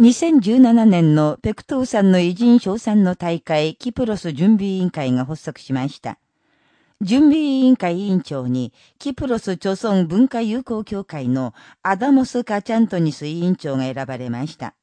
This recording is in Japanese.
2017年のペクトーさんの偉人賞賛の大会キプロス準備委員会が発足しました。準備委員会委員長に、キプロス著村文化友好協会のアダモス・カチャントニス委員長が選ばれました。